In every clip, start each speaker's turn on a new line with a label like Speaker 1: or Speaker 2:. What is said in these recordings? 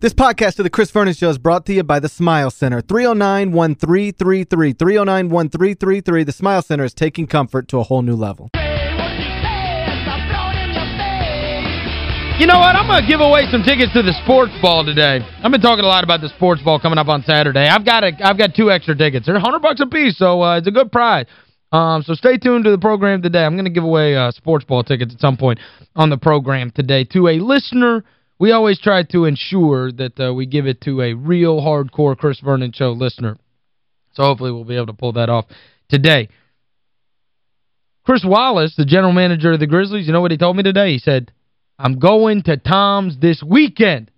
Speaker 1: This podcast of the Chris Vernon Show is brought to you by the Smile Center. 309-1333. 309-1333. The Smile Center is taking comfort to a whole new level.
Speaker 2: You know what? I'm going to give away some tickets to the sports ball today. I've been talking a lot about the sports ball coming up on Saturday. I've got a, I've got two extra tickets. They're 100 bucks a piece, so uh, it's a good prize. Um, so stay tuned to the program today. I'm going to give away uh, sports ball tickets at some point on the program today to a listener – we always try to ensure that uh, we give it to a real hardcore Chris Vernon Show listener. So hopefully we'll be able to pull that off today. Chris Wallace, the general manager of the Grizzlies, you know what he told me today? He said, I'm going to Tom's this weekend.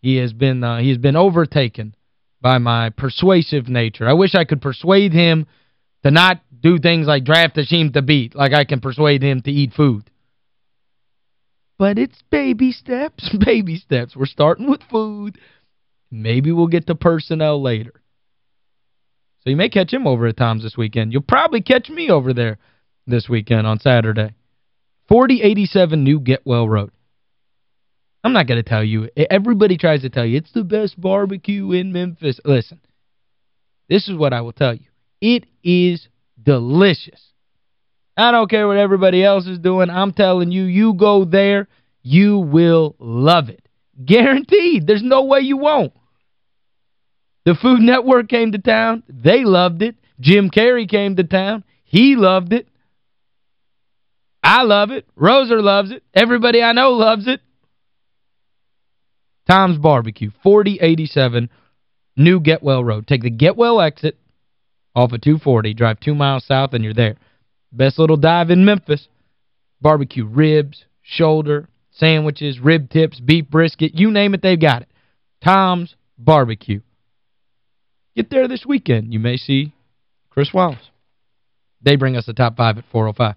Speaker 2: He has been uh, he has been overtaken by my persuasive nature. I wish I could persuade him to not do things like draft Hasheem Thabeet, like I can persuade him to eat food. But it's baby steps, baby steps. We're starting with food. Maybe we'll get to personnel later. So you may catch him over at Tom's this weekend. You'll probably catch me over there this weekend on Saturday. 4087 New Getwell Road. I'm not going to tell you. Everybody tries to tell you it's the best barbecue in Memphis. Listen, this is what I will tell you. It is delicious. I don't care what everybody else is doing. I'm telling you, you go there, you will love it. Guaranteed. There's no way you won't. The Food Network came to town. They loved it. Jim Carrey came to town. He loved it. I love it. Roser loves it. Everybody I know loves it. Tom's Barbecue, 4087 New Getwell Road. Take the Getwell exit off of 240. Drive two miles south and you're there. Best little dive in Memphis. Barbecue ribs, shoulder, sandwiches, rib tips, beef brisket, you name it, they've got it. Tom's Barbecue. Get there this weekend. You may see Chris Wallace. They bring us the top five at 405.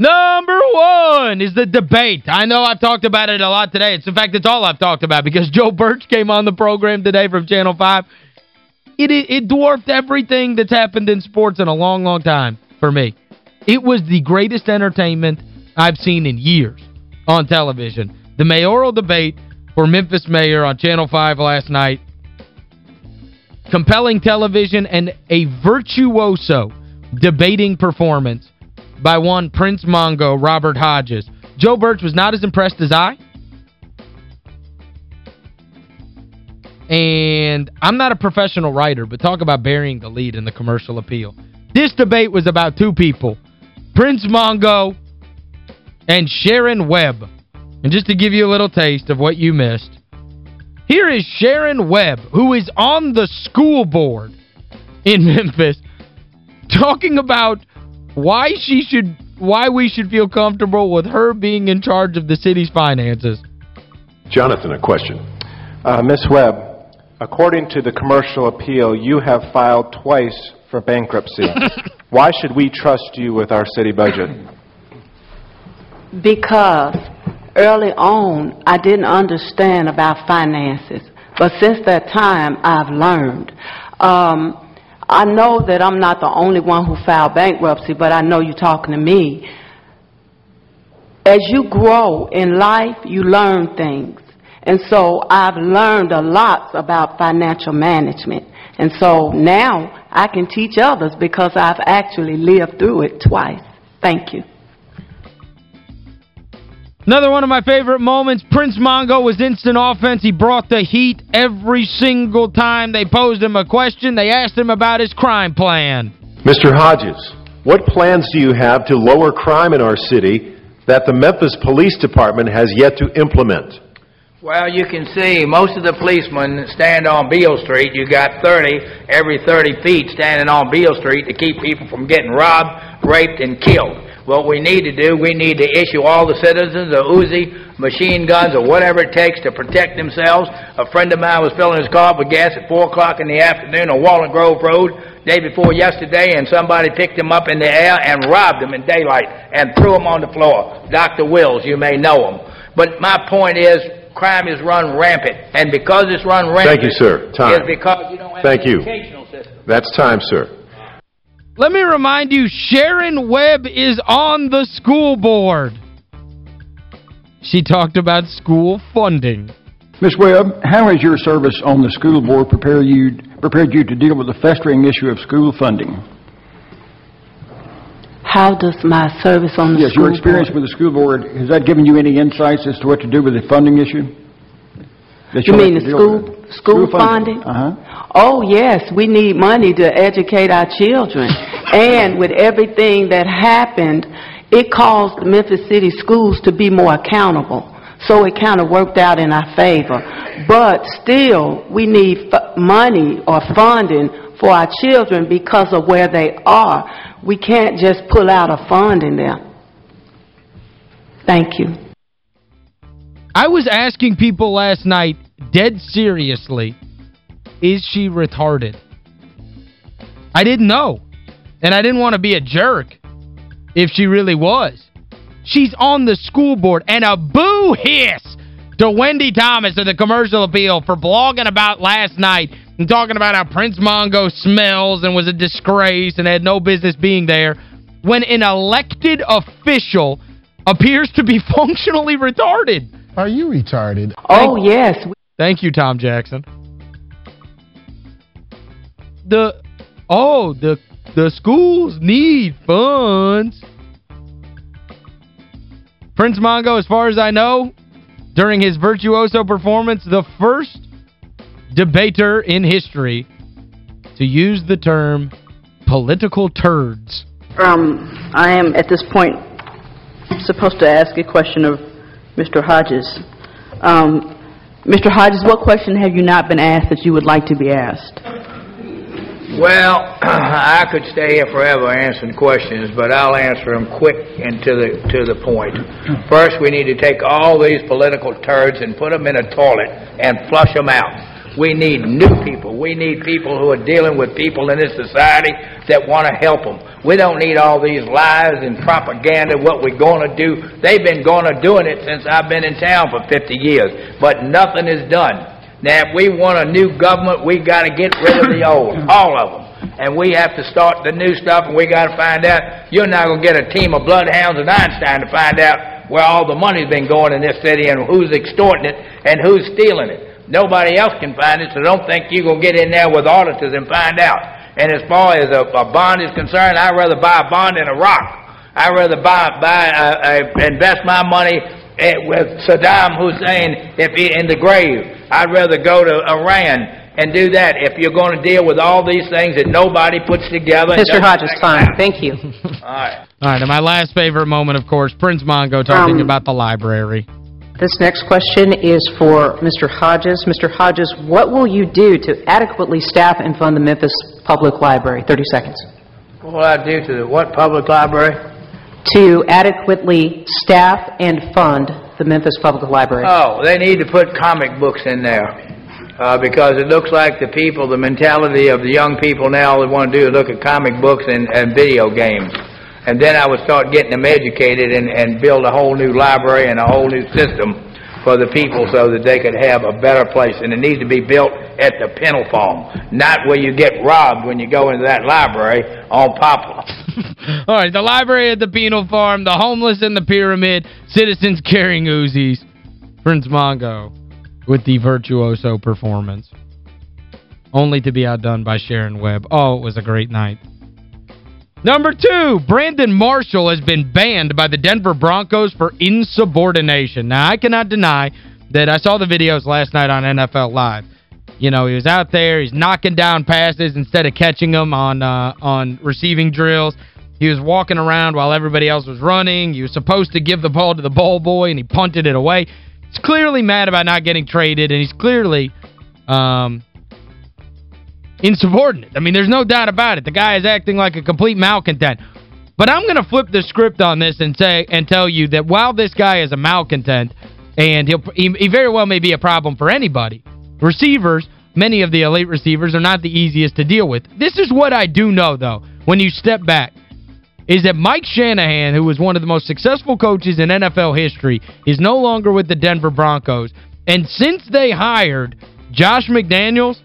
Speaker 2: Number one is the debate. I know I've talked about it a lot today. It's In fact, it's all I've talked about because Joe Birch came on the program today from Channel 5. It, it, it dwarfed everything that's happened in sports in a long, long time for me. It was the greatest entertainment I've seen in years on television. The mayoral debate for Memphis mayor on Channel 5 last night. Compelling television and a virtuoso debating performance by one Prince Mongo, Robert Hodges. Joe Birch was not as impressed as I. And I'm not a professional writer, but talk about burying the lead in the commercial appeal. This debate was about two people, Prince Mongo and Sharon Webb. And just to give you a little taste of what you missed, here is Sharon Webb, who is on the school board in Memphis, talking about why she should why we should feel comfortable with her being in charge of the city's finances.
Speaker 3: Jonathan, a question.
Speaker 4: Uh, Ms. Webb, according to the commercial appeal, you have filed twice for bankruptcy. why should we trust you with our city budget?
Speaker 5: Because early on, I didn't understand about finances. But since that time, I've learned. Um, I know that I'm not the only one who filed bankruptcy, but I know you're talking to me. As you grow in life, you learn things. And so I've learned a lot about financial management. And so now I can teach others because I've actually lived through it twice. Thank you.
Speaker 2: Another one of my favorite moments, Prince Mongo was instant offense. He brought the heat every single time they posed him a question. They asked him about his crime plan.
Speaker 3: Mr. Hodges, what plans do you have to lower crime in our city that the Memphis Police Department has yet to implement?
Speaker 6: Well, you can see most of the policemen stand on Beale Street. You got 30 every 30 feet standing on Beale Street to keep people from getting robbed, raped, and killed. What we need to do, we need to issue all the citizens a Uzi, machine guns, or whatever it takes to protect themselves. A friend of mine was filling his car up with gas at 4 o'clock in the afternoon on Walnut Grove Road day before yesterday, and somebody picked him up in the air and robbed him in daylight and threw him on the floor. Dr. Wills, you may know him. But my point is, crime is run rampant, and because it's run rampant...
Speaker 3: Thank you, sir. Time.
Speaker 6: Is because you don't have
Speaker 3: Thank
Speaker 6: an
Speaker 3: you.
Speaker 6: system.
Speaker 3: That's time, sir.
Speaker 2: Let me remind you, Sharon Webb is on the school board. She talked about school funding.
Speaker 7: Ms. Webb, how has your service on the school board prepared you, prepared you to deal with the festering issue of school funding?
Speaker 5: How does my service on the
Speaker 7: Yes,
Speaker 5: school
Speaker 7: your experience
Speaker 5: board...
Speaker 7: with the school board, has that given you any insights as to what to do with the funding issue? That
Speaker 5: You mean the school,
Speaker 7: with?
Speaker 5: School funding?
Speaker 7: Uh-huh.
Speaker 5: Oh, yes, we need money to educate our children. And with everything that happened, it caused Memphis City schools to be more accountable. So it kind of worked out in our favor. But still, we need f- money or funding for our children because of where they are. We can't just pull out a fund in there. Thank you.
Speaker 2: I was asking people last night, dead seriously, is she retarded? I didn't know. And I didn't want to be a jerk if she really was. She's on the school board, and a boo hiss to Wendi Thomas of the Commercial Appeal for blogging about last night and talking about how Prince Mongo smells and was a disgrace and had no business being there when an elected official appears to be functionally retarded.
Speaker 8: Are you retarded?
Speaker 5: Oh, yes.
Speaker 2: Thank you, Tom Jackson. The oh, the the schools need funds. Prince Mongo, as far as I know, during his virtuoso performance, the first debater in history to use the term political turds.
Speaker 9: Um, I am, at this point, supposed to ask a question of Mr. Hodges. Um, Mr. Hodges, what question have you not been asked that you would like to be asked?
Speaker 6: Well, I could stay here forever answering questions, but I'll answer them quick and to the to the point. First, we need to take all these political turds and put them in a toilet and flush them out. We need new people. We need people who are dealing with people in this society that want to help them. We don't need all these lies and propaganda, what we're going to do. They've been going to doing it since I've been in town for 50 years, but nothing is done. Now, if we want a new government, we've got to get rid of the old, mm-hmm. all of them. And we have to start the new stuff, and we got to find out. You're not going to get a team of bloodhounds and Einstein to find out where all the money's been going in this city and who's extorting it and who's stealing it. Nobody else can find it, so don't think you're going to get in there with auditors and find out. And as far as a, a bond is concerned, I'd rather buy a bond than a rock. I'd rather buy, buy, uh, uh, invest my money eh, with Saddam Hussein if he in the grave. I'd rather go to Iran and do that if you're going to deal with all these things that nobody puts together.
Speaker 9: Mr. Hodges,
Speaker 6: think
Speaker 9: time. Thank you.
Speaker 6: All right.
Speaker 2: All right, and my last favorite moment, of course, Prince Mongo talking
Speaker 9: Um,
Speaker 2: about the library.
Speaker 9: This next question is for Mr. Hodges. Mr. Hodges, what will you do to adequately staff and fund the Memphis Public Library? 30 seconds.
Speaker 6: What will I do to the what public library?
Speaker 9: To adequately staff and fund the Memphis Public Library.
Speaker 6: Oh, they need to put comic books in there. Uh, because it looks like the people, the mentality of the young people now, they want to do is look at comic books and, and video games. And then I would start getting them educated and, and build a whole new library and a whole new system for the people so that they could have a better place. And it needs to be built at the penal farm, not where you get robbed when you go into that library on Poplar.
Speaker 2: All right, the library at the penal farm, the homeless in the pyramid, citizens carrying Uzis. Prince Mongo with the virtuoso performance. Only to be outdone by Sharon Webb. Oh, it was a great night. Number two, Brandon Marshall has been banned by the Denver Broncos for insubordination. Now, I cannot deny that I saw the videos last night on NFL Live. You know, he was out there, he's knocking down passes instead of catching them on uh, on receiving drills. He was walking around while everybody else was running. He was supposed to give the ball to the ball boy, and he punted it away. He's clearly mad about not getting traded, and he's clearly um, insubordinate. I mean, there's no doubt about it. The guy is acting like a complete malcontent. But I'm going to flip the script on this and say and tell you that while this guy is a malcontent, and he'll, he, he very well may be a problem for anybody, receivers, many of the elite receivers, are not the easiest to deal with. This is what I do know, though, when you step back, is that Mike Shanahan, who was one of the most successful coaches in NFL history, is no longer with the Denver Broncos. And since they hired Josh McDaniels,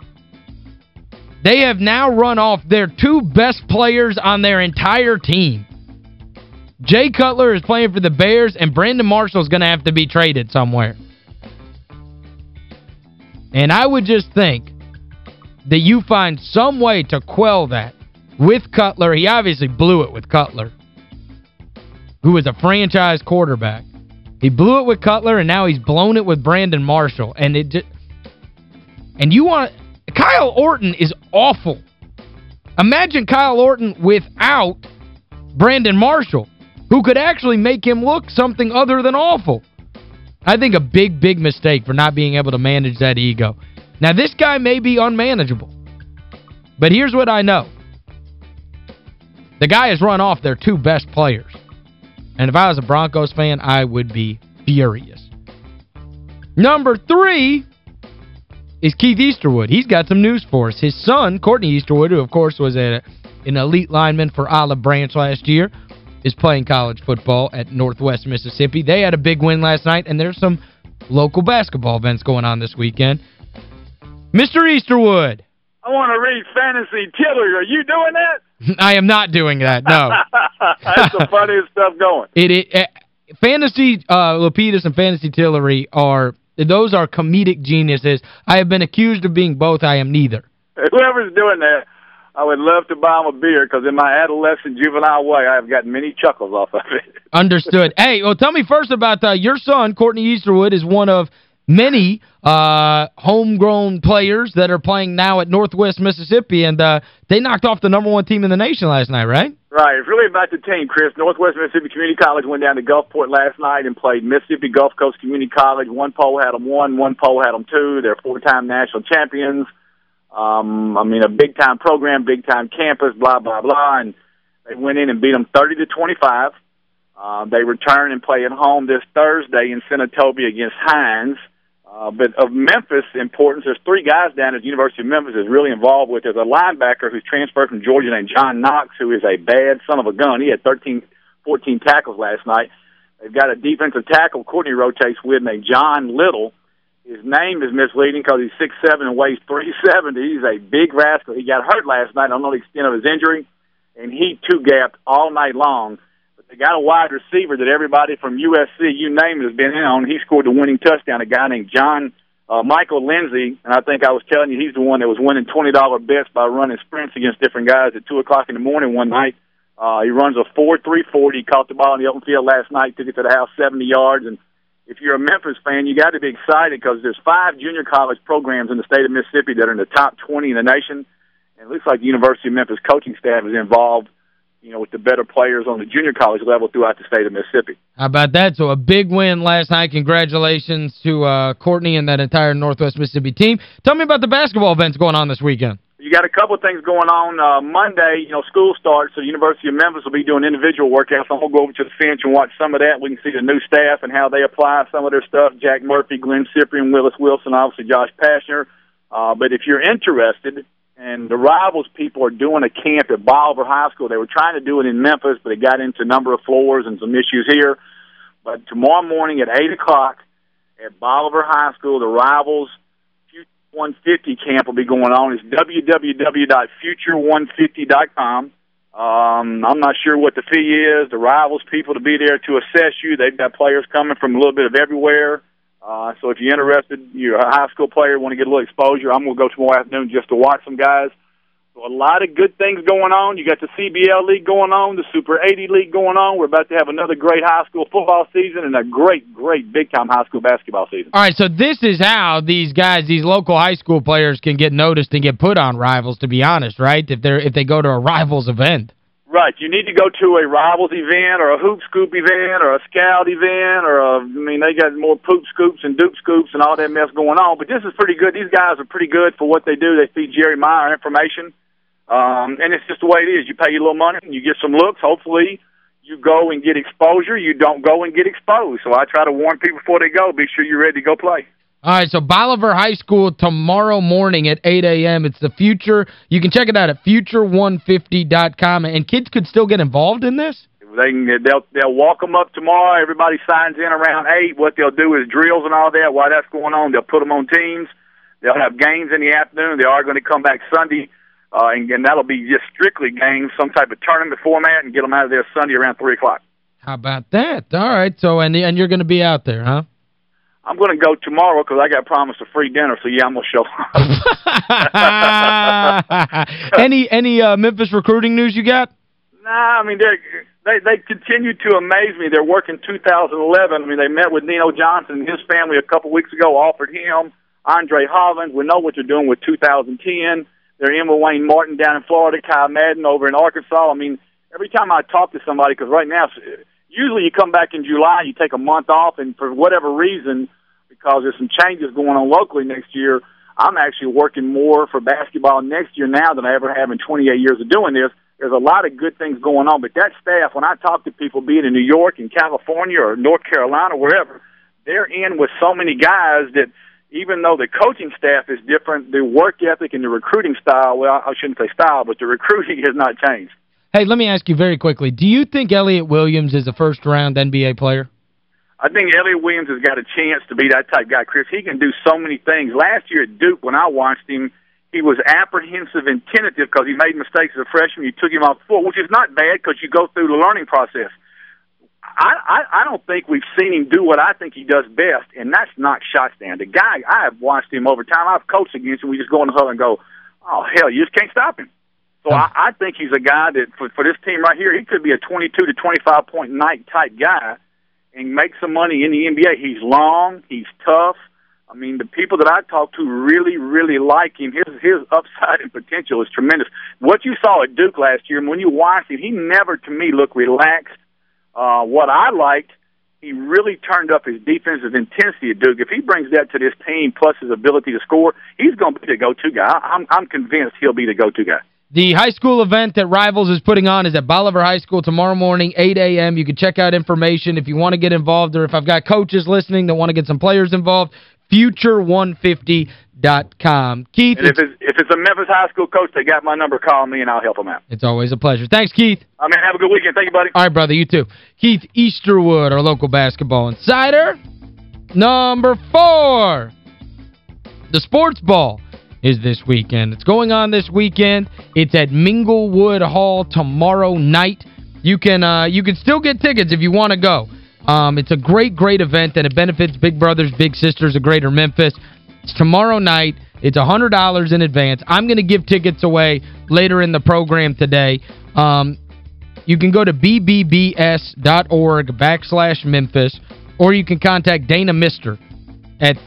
Speaker 2: they have now run off their two best players on their entire team. Jay Cutler is playing for the Bears, and Brandon Marshall is going to have to be traded somewhere. And I would just think that you find some way to quell that with Cutler. He obviously blew it with Cutler, who was a franchise quarterback. He blew it with Cutler, and now he's blown it with Brandon Marshall. And it just, and you want Kyle Orton is awful. Imagine Kyle Orton without Brandon Marshall, who could actually make him look something other than awful. I think a big, big mistake for not being able to manage that ego. Now, this guy may be unmanageable. But here's what I know. The guy has run off their two best players. And if I was a Broncos fan, I would be furious. Number three is Keith Easterwood. He's got some news for us. His son, Courtney Easterwood, who, of course, was a, an elite lineman for Olive Branch last year, is playing college football at Northwest Mississippi. They had a big win last night, and there's some local basketball events going on this weekend. Mr. Easterwood.
Speaker 8: I want to read Fantasy Tillery. Are you doing that?
Speaker 2: I am not doing that, no.
Speaker 8: That's the funniest stuff going.
Speaker 2: It, it uh, Fantasy uh, Lapidus and Fantasy Tillery are, those are comedic geniuses. I have been accused of being both. I am neither.
Speaker 8: Whoever's doing that, I would love to buy them a beer because in my adolescent juvenile way, I've gotten many chuckles off of it.
Speaker 2: Understood. hey, well, tell me first about uh, your son, Courtney Easterwood, is one of many uh, homegrown players that are playing now at Northwest Mississippi, and uh, they knocked off the number one team in the nation last night, right?
Speaker 8: Right. It's really about the team, Chris. Northwest Mississippi Community College went down to Gulfport last night and played Mississippi Gulf Coast Community College. One poll had them one, one poll had them two. They're four-time national champions. Um, I mean, a big-time program, big-time campus, blah, blah, blah. And they went in and beat them 30 to 25. Uh, they return and play at home this Thursday in Senatobia against Hinds. Uh, but of Memphis importance, there's three guys down at the University of Memphis is really involved with. There's a linebacker who's transferred from Georgia named John Knox, who is a bad son of a gun. He had 13, 14 tackles last night. They've got a defensive tackle Courtney rotates with named John Little. His name is misleading because he's six seven and weighs 370. He's a big rascal. He got hurt last night. I don't know the extent of his injury, and he two-gapped all night long. They got a wide receiver that everybody from USC, you name it, has been in on. He scored the winning touchdown. A guy named John uh, Michael Lindsay, and I think I was telling you he's the one that was winning twenty dollar bets by running sprints against different guys at two o'clock in the morning one night. Uh, he runs a four three forty. Caught the ball in the open field last night, took it to the house seventy yards. And if you're a Memphis fan, you got to be excited because there's five junior college programs in the state of Mississippi that are in the top twenty in the nation. And it looks like the University of Memphis coaching staff is involved you know, with the better players on the junior college level throughout the state of Mississippi.
Speaker 2: How about that? So a big win last night. Congratulations to uh, Courtney and that entire Northwest Mississippi team. Tell me about the basketball events going on this weekend.
Speaker 8: You got a couple of things going on. Uh, Monday, you know, school starts, so the University of Memphis will be doing individual workouts. I'm going to go over to the Finch and watch some of that. We can see the new staff and how they apply some of their stuff. Jack Murphy, Glynn Cyprien, Willis Wilson, obviously Josh Pastner. Uh, but if you're interested, and the rivals people are doing a camp at Bolivar High School. They were trying to do it in Memphis, but it got into a number of floors and some issues here. But tomorrow morning at 8 o'clock at Bolivar High School, the rivals Future 150 camp will be going on. It's www.future150.com. Um, I'm not sure what the fee is. The rivals people to be there to assess you. They've got players coming from a little bit of everywhere. Uh, so if you're interested, you're a high school player, want to get a little exposure, I'm going to go tomorrow afternoon just to watch some guys. So a lot of good things going on. You got the CBL League going on, the Super 80 League going on. We're about to have another great high school football season and a great, great big-time high school basketball season.
Speaker 2: All right, so this is how these guys, these local high school players can get noticed and get put on rivals, to be honest, right? If they're if they go to a rivals event.
Speaker 8: Right. You need to go to a rivals event or a hoop scoop event or a scout event or a, I mean, they got more poop scoops and dupe scoops and all that mess going on. But this is pretty good. These guys are pretty good for what they do. They feed Jerry Meyer information. Um, and it's just the way it is. You pay your little money and you get some looks. Hopefully, you go and get exposure. You don't go and get exposed. So I try to warn people before they go, be sure you're ready to go play.
Speaker 2: All right, so Bolivar High School tomorrow morning at 8 a.m. It's the future. You can check it out at future150.com. And kids could still get involved in this?
Speaker 8: They can, they'll they'll walk them up tomorrow. Everybody signs in around eight. What they'll do is drills and all that. While that's going on, they'll put them on teams. They'll have games in the afternoon. They are going to come back Sunday, uh, and, and that'll be just strictly games, some type of tournament format, and get them out of there Sunday around three o'clock.
Speaker 2: How about that? All right. So and and you're going to be out there, huh?
Speaker 8: I'm going to go tomorrow because I got promised a free dinner. So yeah, I'm going to show. up.
Speaker 2: any any uh, Memphis recruiting news you got?
Speaker 8: Nah, I mean they they they continue to amaze me. They're working 2011. I mean they met with Nino Johnson and his family a couple weeks ago, offered him Andre Hollins. We know what they're doing with 2010. They're in with Wayne Martin down in Florida, Kyle Madden over in Arkansas. I mean, every time I talk to somebody, because right now, usually you come back in July, you take a month off, and for whatever reason, because there's some changes going on locally next year, I'm actually working more for basketball next year now than I ever have in 28 years of doing this. There's a lot of good things going on, but that staff, when I talk to people, be it in New York, in California, or North Carolina, wherever, they're in with so many guys that – even though the coaching staff is different, the work ethic and the recruiting style, well, I shouldn't say style, but the recruiting has not changed.
Speaker 2: Hey, let me ask you very quickly. Do you think Elliot Williams is a first-round NBA player?
Speaker 8: I think Elliot Williams has got a chance to be that type guy, Chris. He can do so many things. Last year at Duke, when I watched him, he was apprehensive and tentative because he made mistakes as a freshman. You took him off the floor, which is not bad because you go through the learning process. I, I I don't think we've seen him do what I think he does best, and that's not shot stand. The guy I have watched him over time. I've coached against him. We just go in the huddle and go, "Oh hell, you just can't stop him." So I, I think he's a guy that for for this team right here, he could be a 22 to 25 point night type guy and make some money in the NBA. He's long, he's tough. I mean, the people that I talk to really, really like him. His his upside and potential is tremendous. What you saw at Duke last year, and when you watched him, he never to me looked relaxed uh, what I liked, he really turned up his defensive intensity at Duke. If he brings that to this team, plus his ability to score, he's going to be the go-to guy. I'm, I'm convinced he'll be the go-to guy.
Speaker 2: The high school event that Rivals is putting on is at Bolivar High School tomorrow morning, 8 a.m. You can check out information if you want to get involved or if I've got coaches listening that want to get some players involved. future150.com. Keith,
Speaker 8: and if it's, if it's a Memphis high school coach, they got my number. Call me, and I'll help them out.
Speaker 2: It's always a pleasure. Thanks, Keith.
Speaker 8: I mean, have a good weekend. Thank you, buddy.
Speaker 2: All right, brother. You too. Keith Easterwood, our local basketball insider. Number four, the sports ball is this weekend. It's going on this weekend. It's at Minglewood Hall tomorrow night. You can uh, you can still get tickets if you want to go. Um, it's a great, great event, and it benefits Big Brothers, Big Sisters of Greater Memphis. It's tomorrow night. It's $100 in advance. I'm going to give tickets away later in the program today. Um, you can go to bbbs.org backslash Memphis, or you can contact Dana Mister at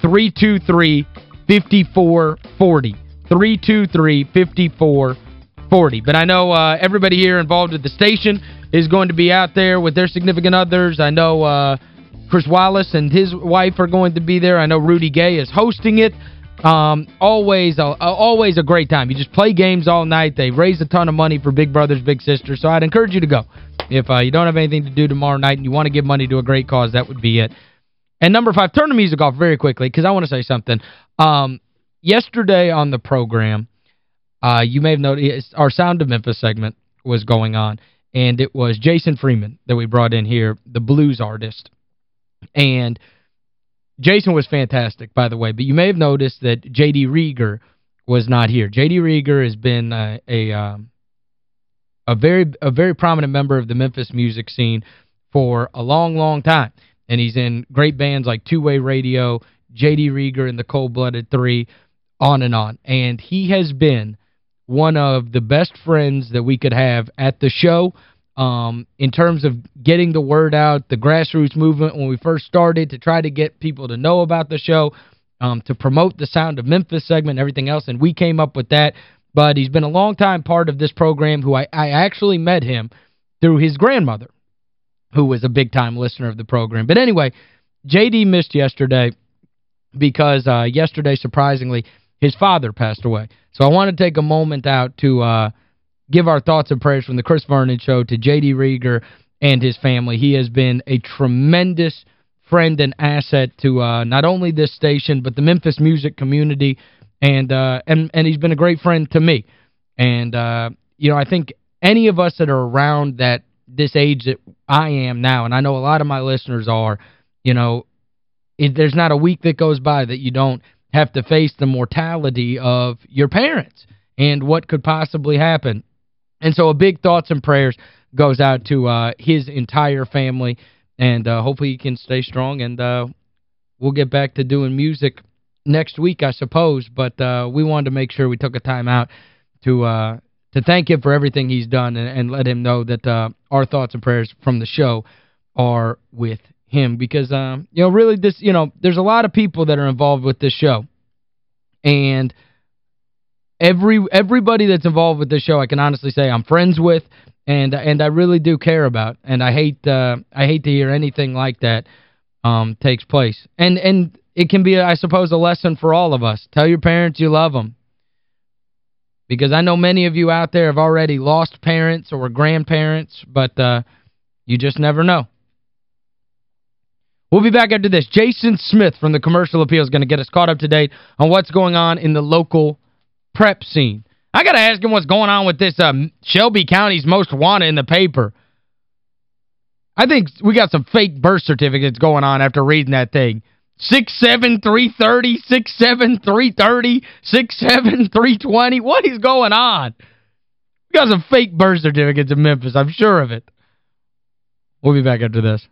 Speaker 2: 323-5440. 323-5440. But I know uh, everybody here involved at the station is going to be out there with their significant others. I know... Uh, Chris Wallace and his wife are going to be there. I know Rudy Gay is hosting it. Um, always, always a great time. You just play games all night. They raise a ton of money for Big Brothers Big Sisters, so I'd encourage you to go. If uh, you don't have anything to do tomorrow night and you want to give money to a great cause, that would be it. And number five, turn the music off very quickly because I want to say something. Um, yesterday on the program, uh, you may have noticed our Sound of Memphis segment was going on, and it was Jason Freeman that we brought in here, the blues artist. And Jason was fantastic, by the way, but you may have noticed that J.D. Rieger was not here. J.D. Rieger has been uh, a um, a very a very prominent member of the Memphis music scene for a long, long time. And he's in great bands like Two Way Radio, J.D. Rieger and the Cold Blooded Three, on and on. And he has been one of the best friends that we could have at the show um, in terms of getting the word out, the grassroots movement when we first started to try to get people to know about the show, um, to promote the Sound of Memphis segment everything else, and we came up with that. But he's been a long-time part of this program who I, I actually met him through his grandmother, who was a big-time listener of the program. But anyway, J.D. missed yesterday because uh, yesterday, surprisingly, his father passed away. So I want to take a moment out to uh, give our thoughts and prayers from the Chris Vernon Show to J.D. Rieger and his family. He has been a tremendous friend and asset to uh, not only this station, but the Memphis music community, and uh, and and he's been a great friend to me. And, uh, you know, I think any of us that are around that this age that I am now, and I know a lot of my listeners are, you know, it, there's not a week that goes by that you don't have to face the mortality of your parents and what could possibly happen. And so a big thoughts and prayers goes out to uh, his entire family, and uh, hopefully he can stay strong, and uh, we'll get back to doing music next week, I suppose, but uh, we wanted to make sure we took a time out to uh, to thank him for everything he's done and, and let him know that uh, our thoughts and prayers from the show are with him because um you know really this you know there's a lot of people that are involved with this show. And every everybody that's involved with this show I can honestly say I'm friends with and and I really do care about. And I hate uh I hate to hear anything like that um takes place. And and it can be I suppose a lesson for all of us. Tell your parents you love them because I know many of you out there have already lost parents or grandparents, but uh, you just never know. We'll be back after this. Jason Smith from the Commercial Appeal is going to get us caught up to date on what's going on in the local prep scene. I got to ask him what's going on with this um, Shelby County's Most Wanted in the paper. I think we got some fake birth certificates going on after reading that thing. 6'7", 330, 6'7", 330, 6'7", 320. What is going on? We got some fake birth certificates in Memphis. I'm sure of it. We'll be back after this.